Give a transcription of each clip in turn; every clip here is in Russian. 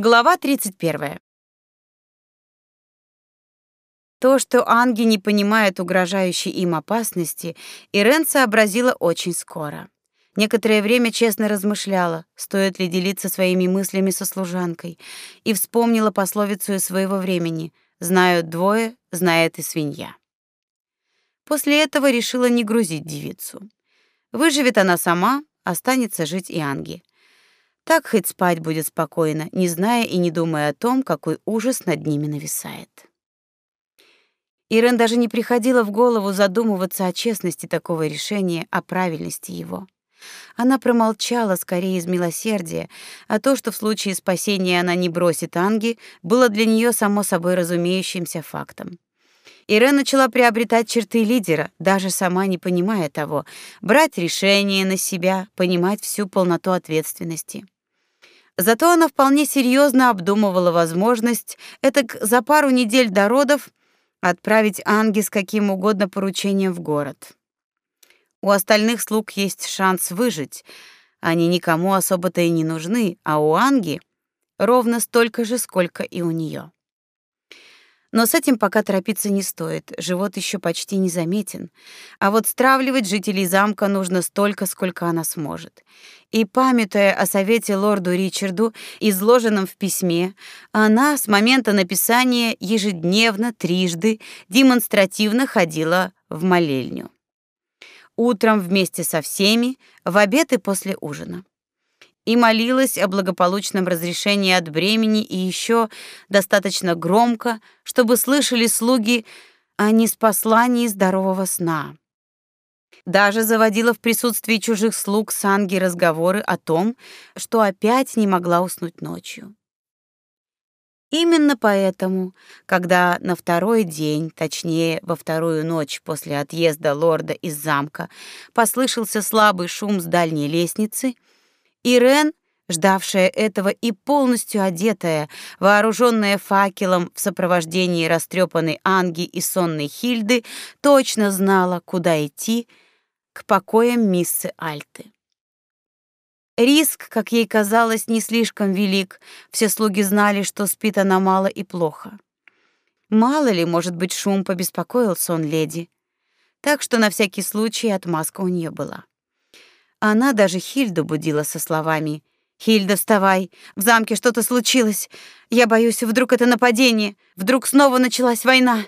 Глава 31. То, что Анги не понимает угрожающей им опасности, Ирен сообразила очень скоро. Некоторое время честно размышляла, стоит ли делиться своими мыслями со служанкой, и вспомнила пословицу из своего времени: "Знают двое, знает и свинья". После этого решила не грузить девицу. Выживет она сама, останется жить и Анги. Так хоть спать будет спокойно, не зная и не думая о том, какой ужас над ними нависает. Ирен даже не приходило в голову задумываться о честности такого решения, о правильности его. Она промолчала скорее из милосердия, а то, что в случае спасения она не бросит Анги, было для нее само собой разумеющимся фактом. Ирен начала приобретать черты лидера, даже сама не понимая того, брать решения на себя, понимать всю полноту ответственности. Зато она вполне серьезно обдумывала возможность это за пару недель до родов отправить Анги с каким угодно поручением в город. У остальных слуг есть шанс выжить. Они никому особо-то и не нужны, а у Анги ровно столько же, сколько и у нее. Но с этим пока торопиться не стоит. Живот еще почти не заметен. А вот стравливать жителей замка нужно столько, сколько она сможет. И памятуя о совете лорду Ричарду, изложенном в письме, она с момента написания ежедневно трижды демонстративно ходила в молельню. Утром вместе со всеми, в обед и после ужина и молилась о благополучном разрешении от бремени и еще достаточно громко, чтобы слышали слуги о неспослании здорового сна. Даже заводила в присутствии чужих слуг Санги разговоры о том, что опять не могла уснуть ночью. Именно поэтому, когда на второй день, точнее, во вторую ночь после отъезда лорда из замка, послышался слабый шум с дальней лестницы, Ирен, ждавшая этого и полностью одетая, вооруженная факелом в сопровождении растрепанной Анги и сонной Хильды, точно знала, куда идти к покоям миссы Альты. Риск, как ей казалось, не слишком велик. Все слуги знали, что спит она мало и плохо. Мало ли, может быть, шум побеспокоил сон леди. Так что на всякий случай отмазка у нее была. Она даже Хильду будила со словами: "Хильда, вставай, в замке что-то случилось. Я боюсь, вдруг это нападение, вдруг снова началась война".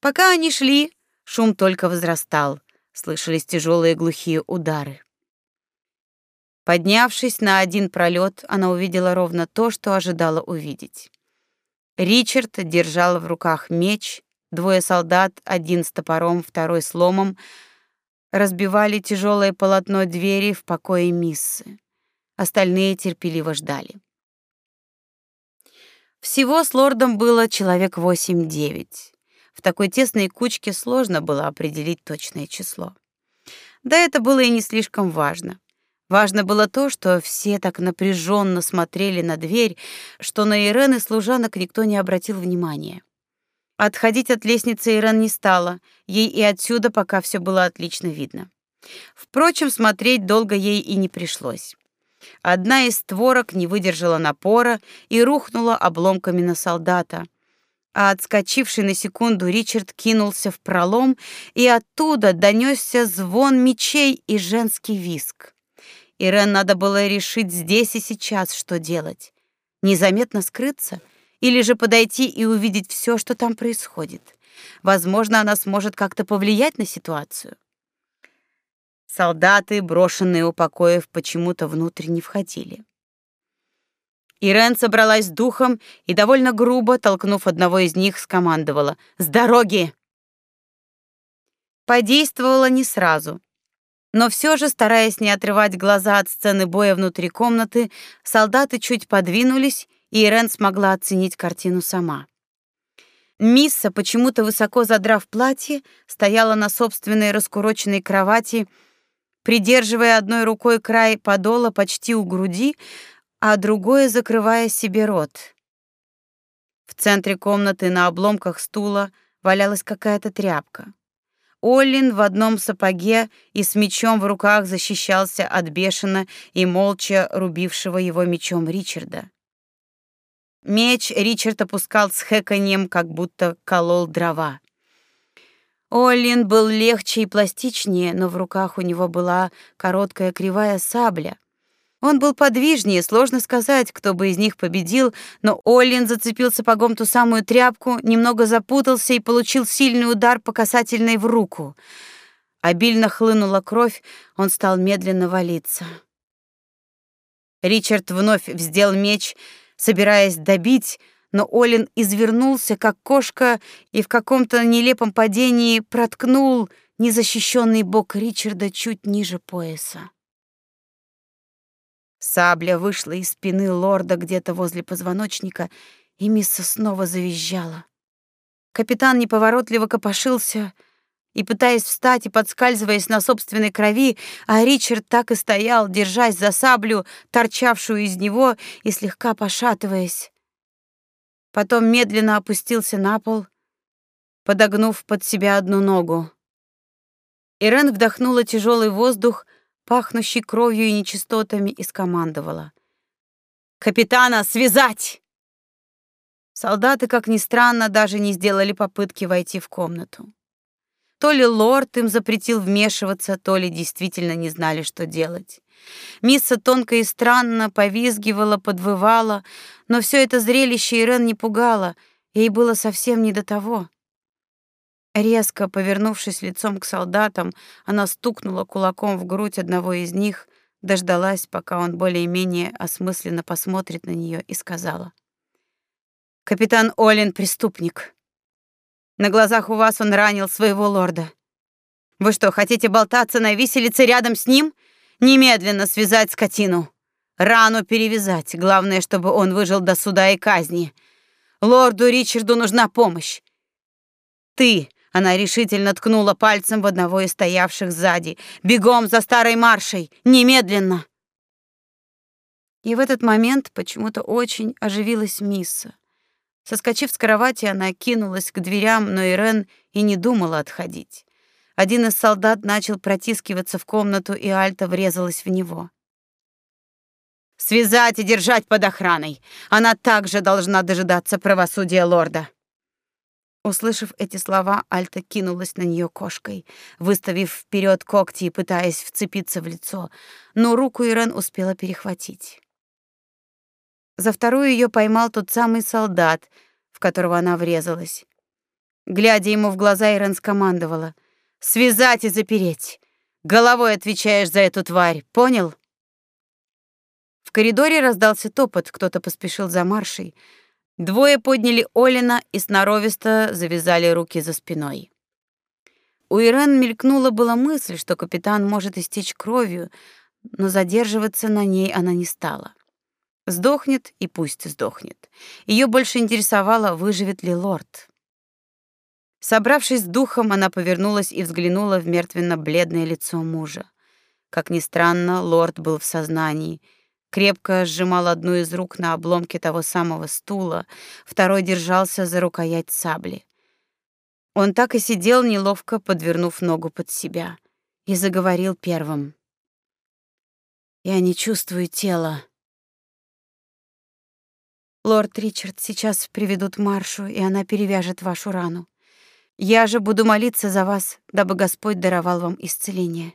Пока они шли, шум только возрастал, слышались тяжелые глухие удары. Поднявшись на один пролет, она увидела ровно то, что ожидала увидеть. Ричард держал в руках меч, двое солдат, один с топором, второй с ломом, разбивали тяжелое полотно двери в покое миссы. Остальные терпеливо ждали. Всего с лордом было человек восемь-девять. В такой тесной кучке сложно было определить точное число. Да это было и не слишком важно. Важно было то, что все так напряженно смотрели на дверь, что на Ирен и служанок никто не обратил внимания. Отходить от лестницы Иран не стала, ей и отсюда пока все было отлично видно. Впрочем, смотреть долго ей и не пришлось. Одна из створок не выдержала напора и рухнула обломками на солдата. А отскочивший на секунду Ричард кинулся в пролом, и оттуда донесся звон мечей и женский визг. Ирен надо было решить здесь и сейчас, что делать. Незаметно скрыться — или же подойти и увидеть все, что там происходит. Возможно, она сможет как-то повлиять на ситуацию. Солдаты, брошенные у покоев, почему-то внутрь не входили. Ирен собралась с духом и довольно грубо, толкнув одного из них, скомандовала: "С дороги!" Подействовала не сразу. Но все же, стараясь не отрывать глаза от сцены боя внутри комнаты, солдаты чуть подвинулись и Ирен смогла оценить картину сама. Мисса, почему-то высоко задрав платье, стояла на собственной раскуроченной кровати, придерживая одной рукой край подола почти у груди, а другой закрывая себе рот. В центре комнаты на обломках стула валялась какая-то тряпка. Оллин в одном сапоге и с мечом в руках защищался от бешено и молча рубившего его мечом Ричарда. Меч Ричард опускал с хэканьем, как будто колол дрова. Оллин был легче и пластичнее, но в руках у него была короткая кривая сабля. Он был подвижнее, сложно сказать, кто бы из них победил, но Оллин зацепил сапогом ту самую тряпку, немного запутался и получил сильный удар по касательной в руку. Обильно хлынула кровь, он стал медленно валиться. Ричард вновь вздел меч, собираясь добить, но Олин извернулся, как кошка, и в каком-то нелепом падении проткнул незащищенный бок Ричарда чуть ниже пояса. Сабля вышла из спины лорда где-то возле позвоночника, и Мисса снова завизжала. Капитан неповоротливо копошился и, пытаясь встать и подскальзываясь на собственной крови, а Ричард так и стоял, держась за саблю, торчавшую из него и слегка пошатываясь. Потом медленно опустился на пол, подогнув под себя одну ногу. Ирен вдохнула тяжелый воздух, пахнущий кровью и нечистотами, и скомандовала: "Капитана связать!" Солдаты, как ни странно, даже не сделали попытки войти в комнату. То ли лорд им запретил вмешиваться, то ли действительно не знали, что делать. Мисса тонко и странно повизгивала, подвывала, но все это зрелище Ирен не пугало, ей было совсем не до того. Резко повернувшись лицом к солдатам, она стукнула кулаком в грудь одного из них, дождалась, пока он более-менее осмысленно посмотрит на нее, и сказала: "Капитан Олин преступник. На глазах у вас он ранил своего лорда. Вы что, хотите болтаться на виселице рядом с ним? Немедленно связать скотину. Рану перевязать. Главное, чтобы он выжил до суда и казни. Лорду Ричарду нужна помощь. Ты, она решительно ткнула пальцем в одного из стоявших сзади. Бегом за старой маршей, немедленно. И в этот момент почему-то очень оживилась Мисса. Соскочив с кровати, она кинулась к дверям, но Ирен и не думала отходить. Один из солдат начал протискиваться в комнату, и Альта врезалась в него. Связать и держать под охраной. Она также должна дожидаться правосудия лорда. Услышав эти слова, Альта кинулась на нее кошкой, выставив вперед когти и пытаясь вцепиться в лицо, но руку Ирен успела перехватить. За вторую ее поймал тот самый солдат, в которого она врезалась. Глядя ему в глаза, Ирен скомандовала: Связать и запереть. Головой отвечаешь за эту тварь, понял? В коридоре раздался топот, кто-то поспешил за маршей. Двое подняли Олина и сноровисто завязали руки за спиной. У Ирен мелькнула была мысль, что капитан может истечь кровью, но задерживаться на ней она не стала. Сдохнет и пусть сдохнет. Ее больше интересовало, выживет ли лорд. Собравшись с духом, она повернулась и взглянула в мертвенно-бледное лицо мужа. Как ни странно, лорд был в сознании. Крепко сжимал одну из рук на обломке того самого стула, второй держался за рукоять сабли. Он так и сидел, неловко подвернув ногу под себя, и заговорил первым. «Я не чувствую тела». «Лорд Ричард, сейчас приведут Маршу, и она перевяжет вашу рану. Я же буду молиться за вас, дабы Господь даровал вам исцеление.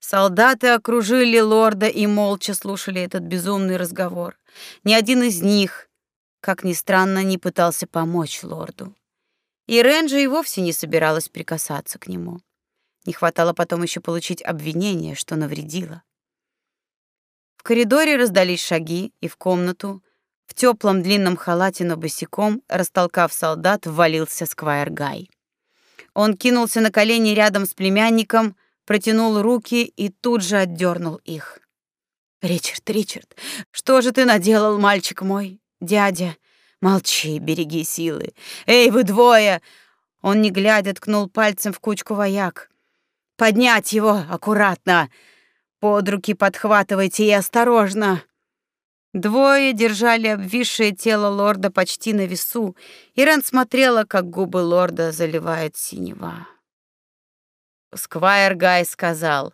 Солдаты окружили лорда и молча слушали этот безумный разговор. Ни один из них, как ни странно, не пытался помочь лорду. И Ренджи и вовсе не собиралась прикасаться к нему. Не хватало потом еще получить обвинение, что навредила. В коридоре раздались шаги, и в комнату, в теплом длинном халате, но босиком, растолкав солдат, ввалился Сквайр Гай. Он кинулся на колени рядом с племянником, протянул руки и тут же отдернул их. «Ричард, Ричард, что же ты наделал, мальчик мой? Дядя, молчи, береги силы. Эй, вы двое!» Он, не глядя, ткнул пальцем в кучку вояк. «Поднять его аккуратно! Под руки подхватывайте и осторожно!» Двое держали обвисшее тело лорда почти на весу. Ирен смотрела, как губы лорда заливает синева. Сквайр Гай сказал: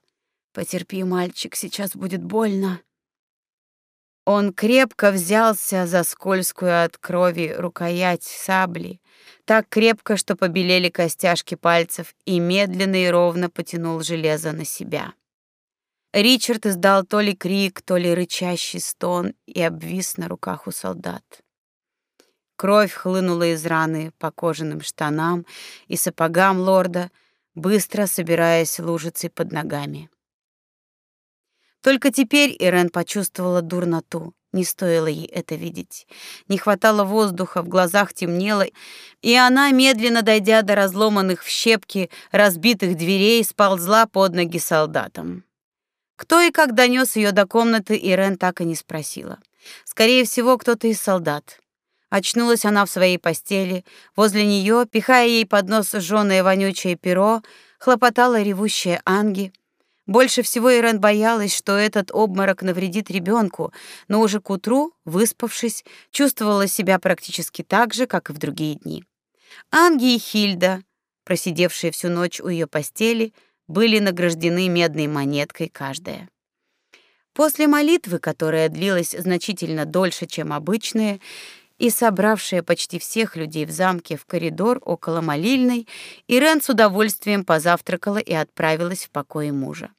"Потерпи, мальчик, сейчас будет больно". Он крепко взялся за скользкую от крови рукоять сабли, так крепко, что побелели костяшки пальцев, и медленно и ровно потянул железо на себя. Ричард издал то ли крик, то ли рычащий стон и обвис на руках у солдат. Кровь хлынула из раны по кожаным штанам и сапогам лорда, быстро собираясь лужицей под ногами. Только теперь Ирен почувствовала дурноту. Не стоило ей это видеть. Не хватало воздуха, в глазах темнело, и она, медленно дойдя до разломанных в щепки разбитых дверей, сползла под ноги солдатам. Кто и как донес ее до комнаты, Ирен так и не спросила. Скорее всего, кто-то из солдат. Очнулась она в своей постели, возле нее, пихая ей под нос жжёное вонючее перо, хлопотала ревущая Анги — больше всего Ирен боялась, что этот обморок навредит ребенку, но уже к утру, выспавшись, чувствовала себя практически так же, как и в другие дни. Анги и Хильда, просидевшие всю ночь у ее постели, были награждены медной монеткой каждая. После молитвы, которая длилась значительно дольше, чем обычная, и собравшая почти всех людей в замке в коридор около молильной, Ирен с удовольствием позавтракала и отправилась в покои мужа.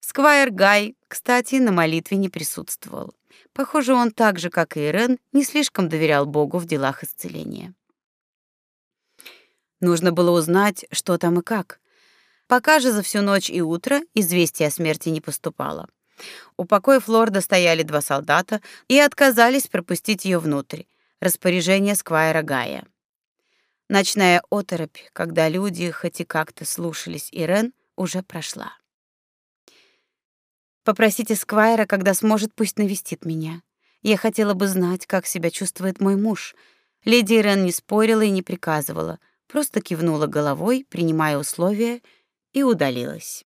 Сквайр Гай, кстати, на молитве не присутствовал. Похоже, он так же, как и Ирен, не слишком доверял Богу в делах исцеления. Нужно было узнать, что там и как. Пока же за всю ночь и утро известия о смерти не поступало. У покоев лорда стояли два солдата и отказались пропустить ее внутрь. Распоряжение сквайра Гая. Ночная оторопь, когда люди хоть и как-то слушались Ирен, уже прошла. Попросите Сквайра, когда сможет, пусть навестит меня. Я хотела бы знать, как себя чувствует мой муж. Леди Ирен не спорила и не приказывала, просто кивнула головой, принимая условия, и удалилась.